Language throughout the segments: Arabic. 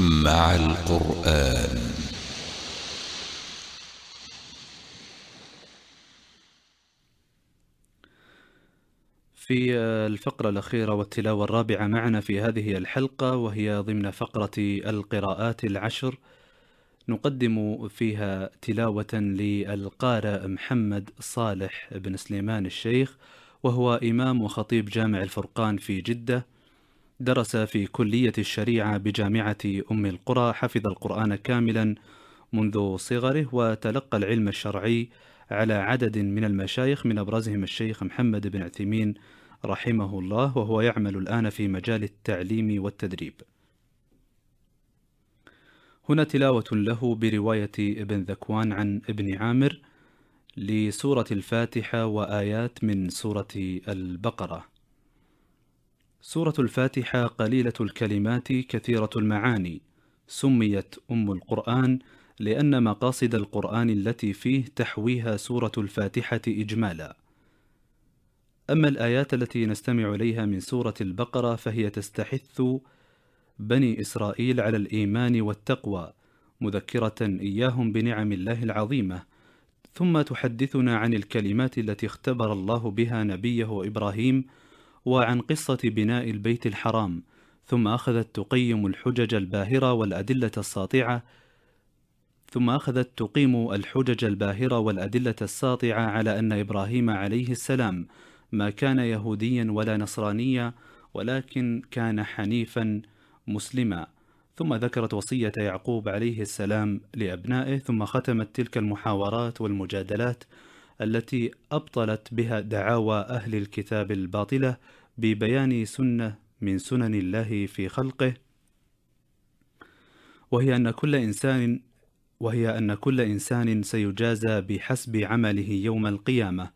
مع القرآن. في الفقرة الأخيرة والتلاوة الرابعة معنا في هذه الحلقة وهي ضمن فقرة القراءات العشر. نقدم فيها تلاوة للقارئ محمد صالح بن سليمان الشيخ وهو إمام وخطيب جامع الفرقان في جدة. درس في كلية الشريعة بجامعة أم القرى حفظ القرآن كاملا منذ صغره وتلقى العلم الشرعي على عدد من المشايخ من أبرزهم الشيخ محمد بن عثيمين رحمه الله وهو يعمل الآن في مجال التعليم والتدريب. هنا تلاوة له برواية ابن ذكوان عن ابن عامر لسورة الفاتحة وآيات من سورة البقرة. سورة الفاتحة قليلة الكلمات كثيرة المعاني. سميت أم القرآن لأن مقاصد القرآن التي فيه تحويها سورة الفاتحة إجمالا. أما الآيات التي نستمع إليها من سورة البقرة فهي تستحث بني إسرائيل على الإيمان والتقوى مذكرة إياهم بنعم الله العظيمة. ثم تحدثنا عن الكلمات التي اختبر الله بها نبيه إبراهيم وعن قصة بناء البيت الحرام ثم أخذت تقيم الحجج الباهرة والأدلة الساطعة ثم أخذت تقيم الحجج الباهرة والأدلة الساطعة على أن إبراهيم عليه السلام ما كان يهوديا ولا نصرانيا ولكن كان حنيفا مسلما. ثم ذكرت وصية يعقوب عليه السلام لأبنائه ثم ختمت تلك المحاورات والمجادلات التي أبطلت بها دعاوى أهل الكتاب الباطلة ببيان سنة من سنن الله في خلقه وهي أن كل إنسان وهي أن كل إنسان سيجازى بحسب عمله يوم القيامة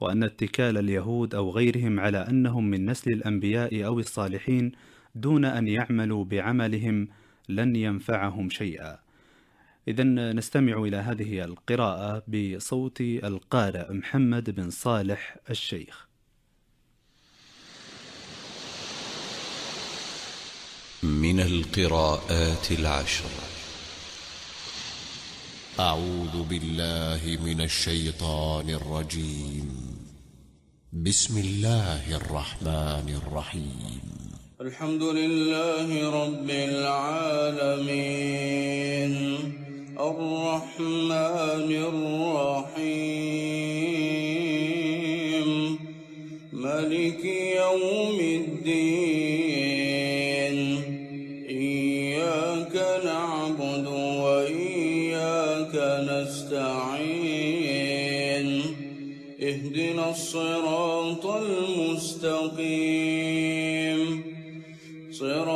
وأن اتكال اليهود أو غيرهم على أنهم من نسل الأنبياء أو الصالحين دون أن يعملوا بعملهم لن ينفعهم شيئا. إذا نستمع إلى هذه القراءة بصوت القارئ محمد بن صالح الشيخ. من القراءات العشر. أعوذ بالله من الشيطان الرجيم. بسم الله الرحمن الرحيم. الحمد لله رب العالمين. الرحمن الرحيم. ملك يوم الدين. إياك نعبد وإياك نستعين. اهدنا الصراط المستقيم. صراط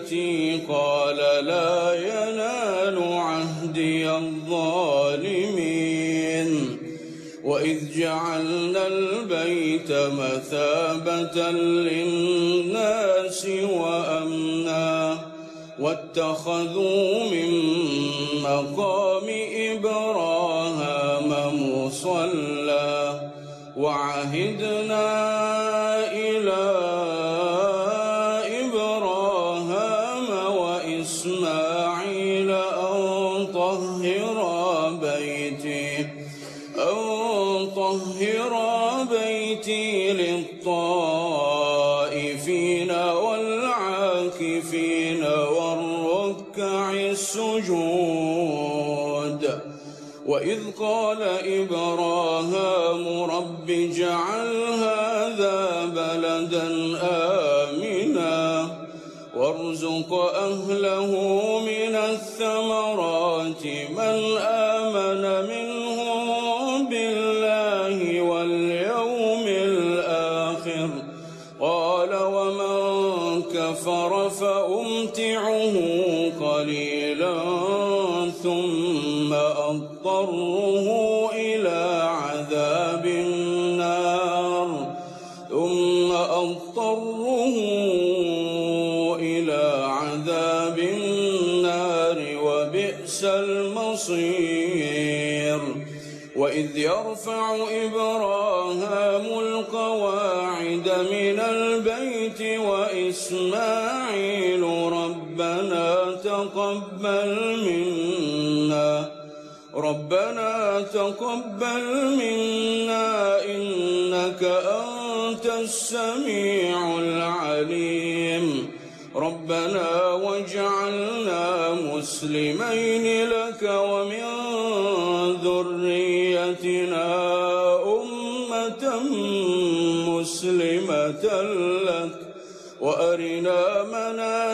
ذريتي قال لا ينال عهدي الظالمين. وإذ جعل جعلنا البيت مثابة للناس وأمنا. واتخذوا من مقام إبراهام مصلى. وعهدنا طهرا بيتي للطائفين والعاكفين والركع السجود. وإذ قال إبراهام رب اجعل هذا بلدا آمنا وارزق أهله من الثمرات من آمن قليلا ثم أضطره إلى عذاب النار. ثم أضطره إلى عذاب النار وبئس المصير. وإذ يرفع إبراهام القواعد من البيت وإسماعيل ربنا تقبل منا. ربنا تقبل منا إنك أنت السميع العليم. ربنا واجعلنا مسلمين لك ومن ذريتنا أمة مسلمة لك. وأرنا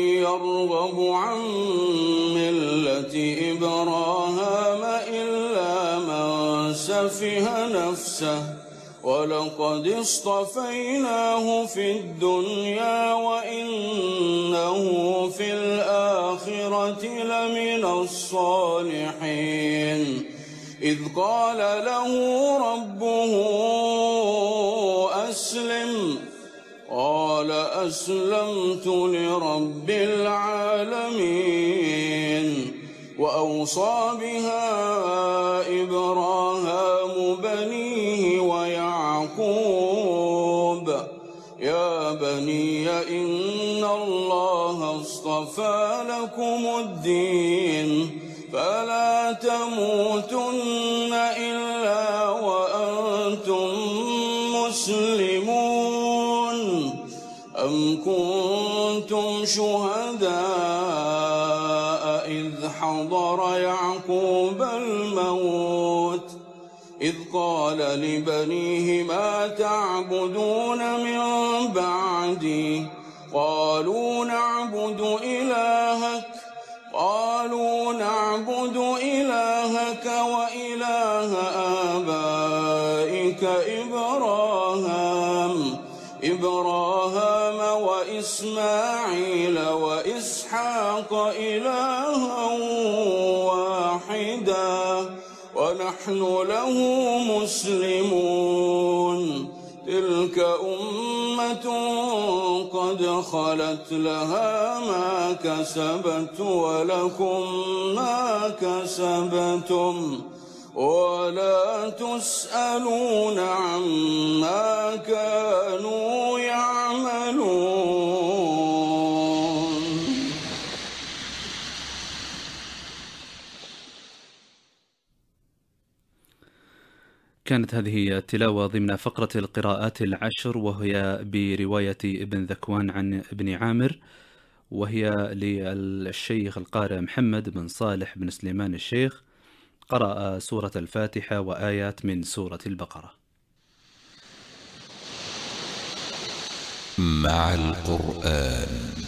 يرغب عن ملة إبراهام إلا من سفه نفسه ولقد اصطفيناه في الدنيا وإنه في الآخرة لمن الصالحين. إذ قال له ربه أسلم أسلمت لرب العالمين وأوصى بها إبراهام بنيه ويعقوب. يا بني إن الله اصطفى لكم الدين فلا تموتن كنتم شهداء إذ حضر يعقوب الموت إذ قال لبنيه ما تعبدون من بعدي؟ قالوا نعبد إلهك. قالوا نعبد ونحن له مسلمون. تلك أمة قد خلت لها ما كسبت ولكم ما كسبتم. ولا تسألون عما كانوا كانت هذه التلاوة ضمن فقرة القراءات العشر وهي برواية ابن ذكوان عن ابن عامر وهي للشيخ القارئ محمد بن صالح بن سليمان الشيخ. قرأ سورة الفاتحة وآيات من سورة البقرة. مع القرآن.